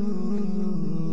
Ooh.